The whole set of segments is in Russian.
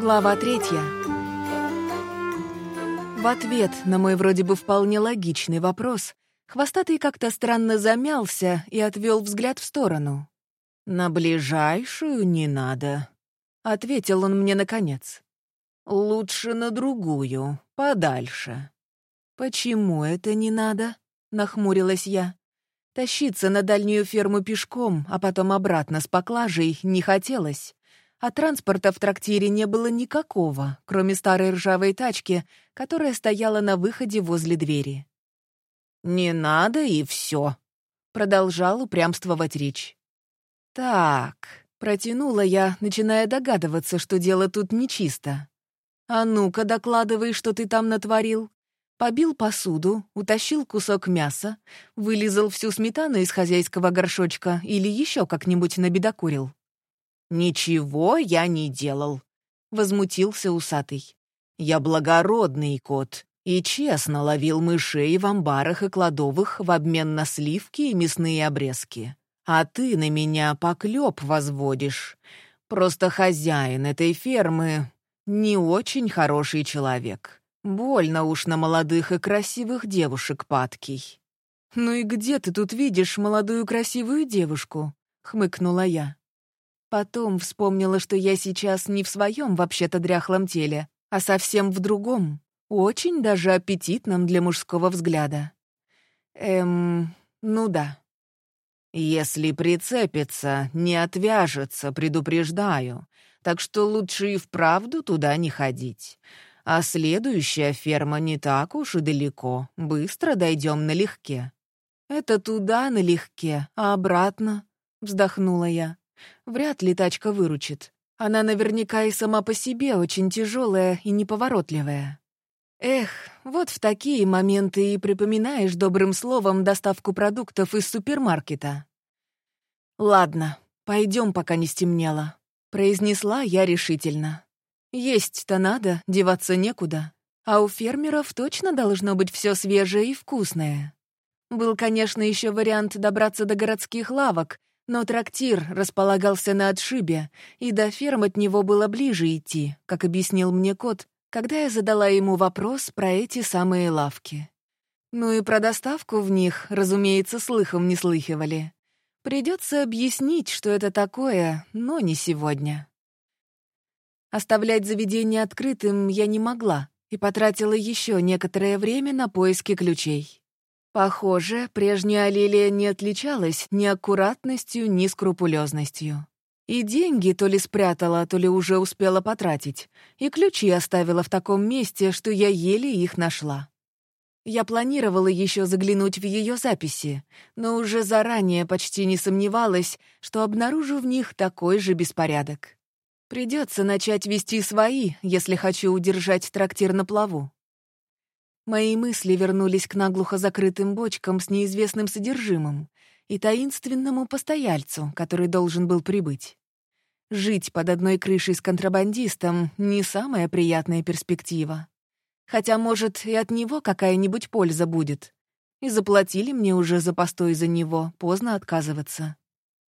Глава третья. В ответ на мой вроде бы вполне логичный вопрос хвостатый как-то странно замялся и отвел взгляд в сторону. «На ближайшую не надо», — ответил он мне наконец. «Лучше на другую, подальше». «Почему это не надо?» — нахмурилась я. Тащиться на дальнюю ферму пешком, а потом обратно с поклажей не хотелось а транспорта в трактире не было никакого, кроме старой ржавой тачки, которая стояла на выходе возле двери. «Не надо и все», — продолжал упрямствовать Рич. «Так», — протянула я, начиная догадываться, что дело тут нечисто. «А ну-ка, докладывай, что ты там натворил». Побил посуду, утащил кусок мяса, вылизал всю сметану из хозяйского горшочка или еще как-нибудь набедокурил. «Ничего я не делал», — возмутился усатый. «Я благородный кот и честно ловил мышей в амбарах и кладовых в обмен на сливки и мясные обрезки. А ты на меня поклеп возводишь. Просто хозяин этой фермы не очень хороший человек. Больно уж на молодых и красивых девушек падкий». «Ну и где ты тут видишь молодую красивую девушку?» — хмыкнула я. Потом вспомнила, что я сейчас не в своем вообще-то дряхлом теле, а совсем в другом, очень даже аппетитном для мужского взгляда. Эм, ну да. Если прицепится, не отвяжется, предупреждаю. Так что лучше и вправду туда не ходить. А следующая ферма не так уж и далеко. Быстро дойдем налегке. Это туда налегке, а обратно, вздохнула я. Вряд ли тачка выручит. Она наверняка и сама по себе очень тяжелая и неповоротливая. Эх, вот в такие моменты и припоминаешь добрым словом доставку продуктов из супермаркета. «Ладно, пойдем, пока не стемнело», — произнесла я решительно. «Есть-то надо, деваться некуда. А у фермеров точно должно быть все свежее и вкусное». Был, конечно, еще вариант добраться до городских лавок но трактир располагался на отшибе, и до ферм от него было ближе идти, как объяснил мне кот, когда я задала ему вопрос про эти самые лавки. Ну и про доставку в них, разумеется, слыхом не слыхивали. Придется объяснить, что это такое, но не сегодня. Оставлять заведение открытым я не могла и потратила еще некоторое время на поиски ключей. Похоже, прежняя Лилия не отличалась ни аккуратностью, ни скрупулезностью. И деньги то ли спрятала, то ли уже успела потратить, и ключи оставила в таком месте, что я еле их нашла. Я планировала еще заглянуть в ее записи, но уже заранее почти не сомневалась, что обнаружу в них такой же беспорядок. Придется начать вести свои, если хочу удержать трактир на плаву. Мои мысли вернулись к наглухо закрытым бочкам с неизвестным содержимым и таинственному постояльцу, который должен был прибыть. Жить под одной крышей с контрабандистом — не самая приятная перспектива. Хотя, может, и от него какая-нибудь польза будет. И заплатили мне уже за постой за него, поздно отказываться.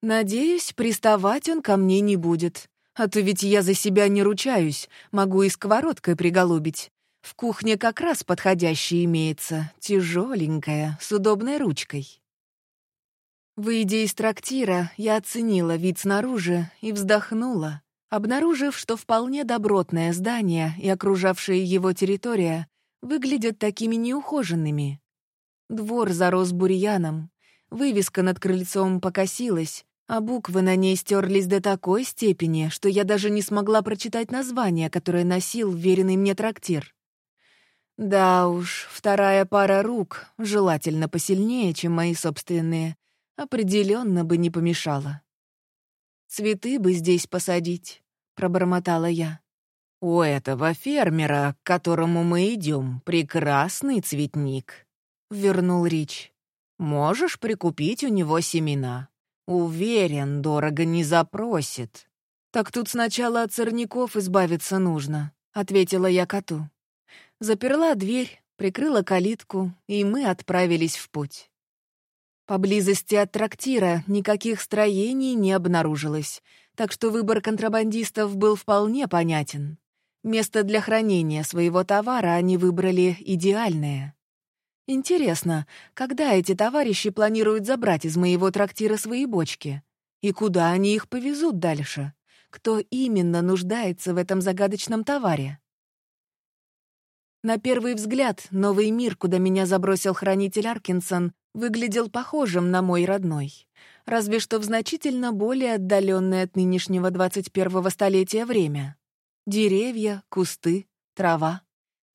Надеюсь, приставать он ко мне не будет. А то ведь я за себя не ручаюсь, могу и сковородкой приголубить. В кухне как раз подходящая имеется, тяжеленькая, с удобной ручкой. Выйдя из трактира, я оценила вид снаружи и вздохнула, обнаружив, что вполне добротное здание и окружавшая его территория выглядят такими неухоженными. Двор зарос бурьяном, вывеска над крыльцом покосилась, а буквы на ней стерлись до такой степени, что я даже не смогла прочитать название, которое носил веренный мне трактир. Да уж, вторая пара рук, желательно посильнее, чем мои собственные, определенно бы не помешала. «Цветы бы здесь посадить», — пробормотала я. «У этого фермера, к которому мы идем, прекрасный цветник», — вернул Рич. «Можешь прикупить у него семена. Уверен, дорого не запросит». «Так тут сначала от сорняков избавиться нужно», — ответила я коту. Заперла дверь, прикрыла калитку, и мы отправились в путь. Поблизости от трактира никаких строений не обнаружилось, так что выбор контрабандистов был вполне понятен. Место для хранения своего товара они выбрали идеальное. Интересно, когда эти товарищи планируют забрать из моего трактира свои бочки? И куда они их повезут дальше? Кто именно нуждается в этом загадочном товаре? На первый взгляд, новый мир, куда меня забросил хранитель Аркинсон, выглядел похожим на мой родной. Разве что в значительно более отдаленное от нынешнего 21-го столетия время. Деревья, кусты, трава.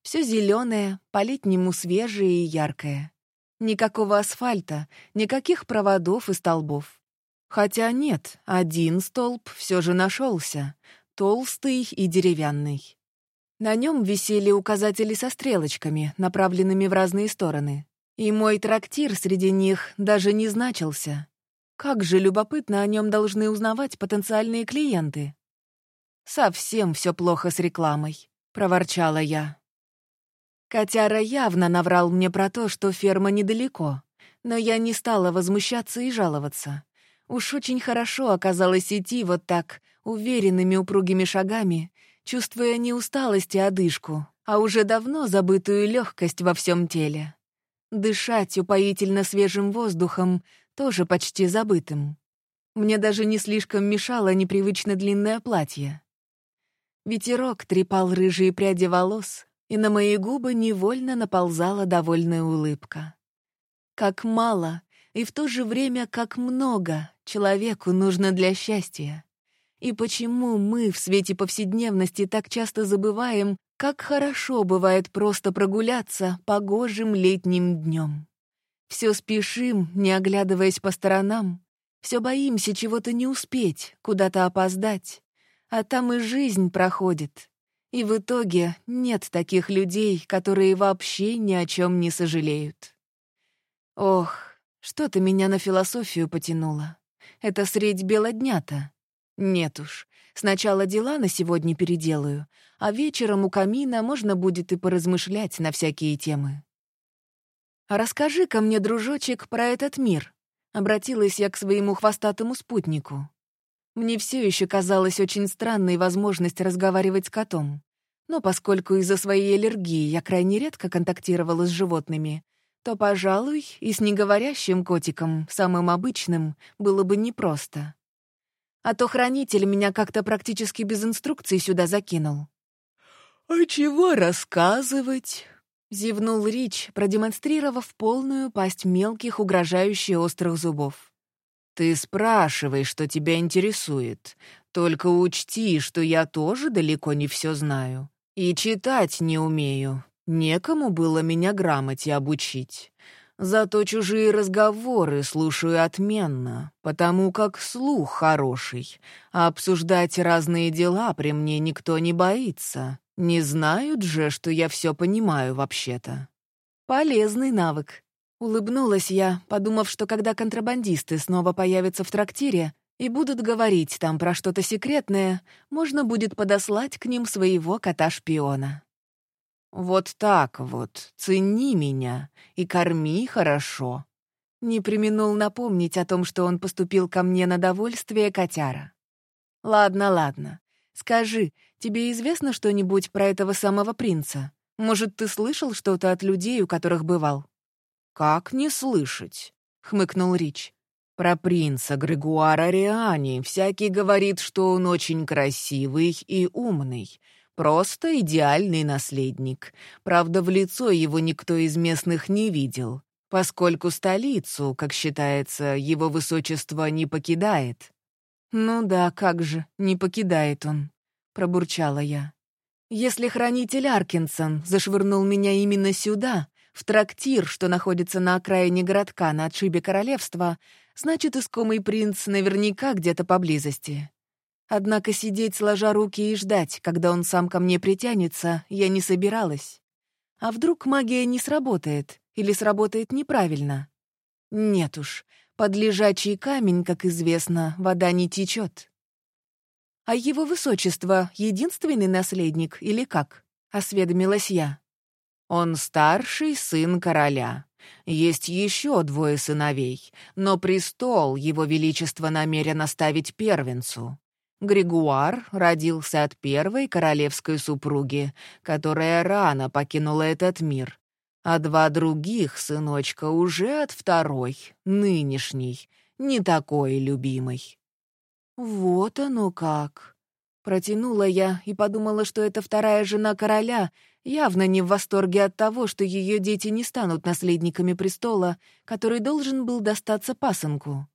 Все зеленое, по-летнему свежее и яркое. Никакого асфальта, никаких проводов и столбов. Хотя нет, один столб все же нашелся, толстый и деревянный. На нем висели указатели со стрелочками, направленными в разные стороны. И мой трактир среди них даже не значился. Как же любопытно о нем должны узнавать потенциальные клиенты. «Совсем все плохо с рекламой», — проворчала я. Котяра явно наврал мне про то, что ферма недалеко, но я не стала возмущаться и жаловаться. Уж очень хорошо оказалось идти вот так, уверенными упругими шагами, чувствуя не усталость и одышку, а уже давно забытую легкость во всем теле. Дышать упоительно свежим воздухом, тоже почти забытым. Мне даже не слишком мешало непривычно длинное платье. Ветерок трепал рыжие пряди волос, и на мои губы невольно наползала довольная улыбка. Как мало и в то же время как много человеку нужно для счастья. И почему мы в свете повседневности так часто забываем, как хорошо бывает просто прогуляться погожим летним днем? Все спешим, не оглядываясь по сторонам, все боимся чего-то не успеть, куда-то опоздать, а там и жизнь проходит. И в итоге нет таких людей, которые вообще ни о чем не сожалеют. Ох, что-то меня на философию потянуло. Это средь бела дня-то. Нет уж, сначала дела на сегодня переделаю, а вечером у камина можно будет и поразмышлять на всякие темы. «А расскажи-ка мне, дружочек, про этот мир», — обратилась я к своему хвостатому спутнику. Мне все еще казалась очень странной возможность разговаривать с котом. Но поскольку из-за своей аллергии я крайне редко контактировала с животными, то, пожалуй, и с неговорящим котиком, самым обычным, было бы непросто. А то хранитель меня как-то практически без инструкций сюда закинул. «А чего рассказывать?» — зевнул Рич, продемонстрировав полную пасть мелких, угрожающих острых зубов. «Ты спрашивай, что тебя интересует. Только учти, что я тоже далеко не все знаю. И читать не умею. Некому было меня грамоте обучить. Зато чужие разговоры слушаю отменно, потому как слух хороший, а обсуждать разные дела при мне никто не боится. Не знают же, что я все понимаю вообще-то. Полезный навык. Улыбнулась я, подумав, что когда контрабандисты снова появятся в трактире и будут говорить там про что-то секретное, можно будет подослать к ним своего кота-шпиона. «Вот так вот, цени меня и корми хорошо». Не применул напомнить о том, что он поступил ко мне на довольствие котяра. «Ладно, ладно. Скажи, тебе известно что-нибудь про этого самого принца? Может, ты слышал что-то от людей, у которых бывал?» «Как не слышать?» — хмыкнул Рич. «Про принца Грегуара Риани всякий говорит, что он очень красивый и умный, Просто идеальный наследник. Правда, в лицо его никто из местных не видел, поскольку столицу, как считается, его высочество не покидает. «Ну да, как же, не покидает он», — пробурчала я. «Если хранитель Аркинсон зашвырнул меня именно сюда, в трактир, что находится на окраине городка на отшибе королевства, значит, искомый принц наверняка где-то поблизости. Однако сидеть сложа руки и ждать, когда он сам ко мне притянется, я не собиралась. А вдруг магия не сработает или сработает неправильно? Нет уж, под лежачий камень, как известно, вода не течет. «А его высочество — единственный наследник или как?» — осведомилась я. «Он старший сын короля. Есть еще двое сыновей, но престол его величество намерен оставить первенцу. Григуар родился от первой королевской супруги, которая рано покинула этот мир, а два других сыночка уже от второй, нынешней, не такой любимой. «Вот оно как!» Протянула я и подумала, что эта вторая жена короля явно не в восторге от того, что ее дети не станут наследниками престола, который должен был достаться пасынку.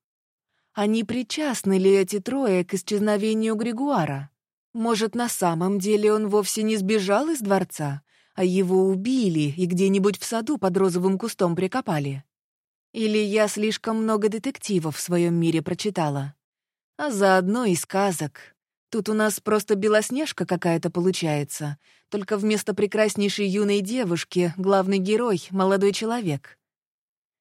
А не причастны ли эти трое к исчезновению Григуара? Может, на самом деле он вовсе не сбежал из дворца, а его убили и где-нибудь в саду под розовым кустом прикопали? Или я слишком много детективов в своем мире прочитала? А заодно и сказок. Тут у нас просто белоснежка какая-то получается, только вместо прекраснейшей юной девушки главный герой — молодой человек.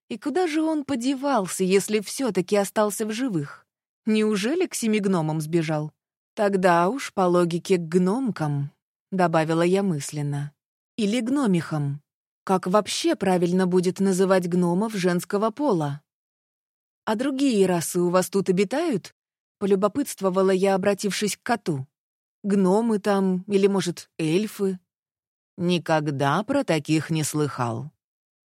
И куда же он подевался, если все-таки остался в живых? Неужели к семи гномам сбежал? Тогда уж, по логике, к гномкам, — добавила я мысленно. Или гномихам. Как вообще правильно будет называть гномов женского пола? А другие расы у вас тут обитают? Полюбопытствовала я, обратившись к коту. Гномы там, или, может, эльфы? Никогда про таких не слыхал.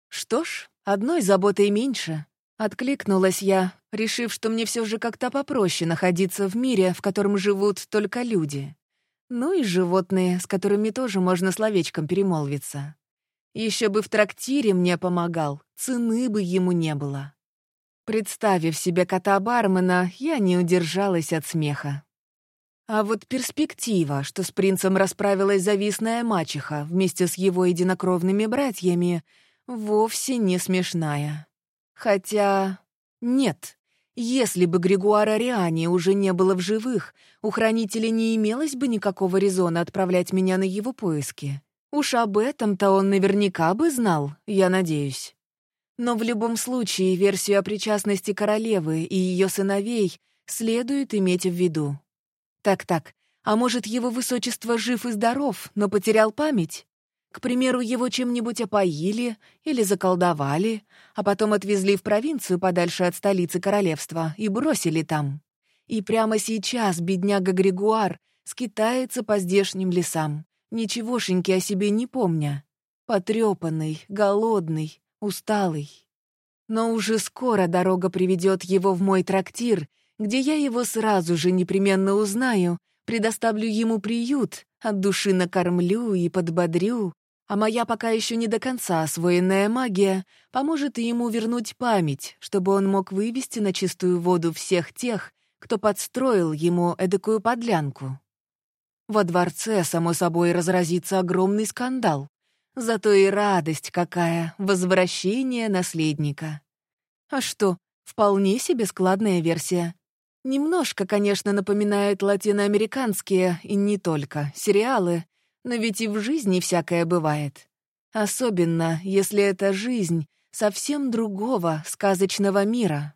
Что ж, Одной заботой меньше. Откликнулась я, решив, что мне все же как-то попроще находиться в мире, в котором живут только люди. Ну и животные, с которыми тоже можно словечком перемолвиться. Еще бы в трактире мне помогал, цены бы ему не было. Представив себе кота-бармена, я не удержалась от смеха. А вот перспектива, что с принцем расправилась завистная мачеха вместе с его единокровными братьями — вовсе не смешная. Хотя... Нет. Если бы Григуара Риани уже не было в живых, у хранителя не имелось бы никакого резона отправлять меня на его поиски. Уж об этом-то он наверняка бы знал, я надеюсь. Но в любом случае версию о причастности королевы и ее сыновей следует иметь в виду. Так-так, а может, его высочество жив и здоров, но потерял память? К примеру, его чем-нибудь опоили или заколдовали, а потом отвезли в провинцию подальше от столицы королевства и бросили там. И прямо сейчас бедняга Григуар скитается по здешним лесам, ничегошеньки о себе не помня. Потрепанный, голодный, усталый. Но уже скоро дорога приведет его в мой трактир, где я его сразу же непременно узнаю, предоставлю ему приют, от души накормлю и подбодрю, а моя пока еще не до конца освоенная магия поможет ему вернуть память, чтобы он мог вывести на чистую воду всех тех, кто подстроил ему эдакую подлянку. Во дворце, само собой, разразится огромный скандал. Зато и радость какая — возвращение наследника. А что, вполне себе складная версия. Немножко, конечно, напоминает латиноамериканские, и не только, сериалы — но ведь и в жизни всякое бывает. Особенно, если это жизнь совсем другого сказочного мира.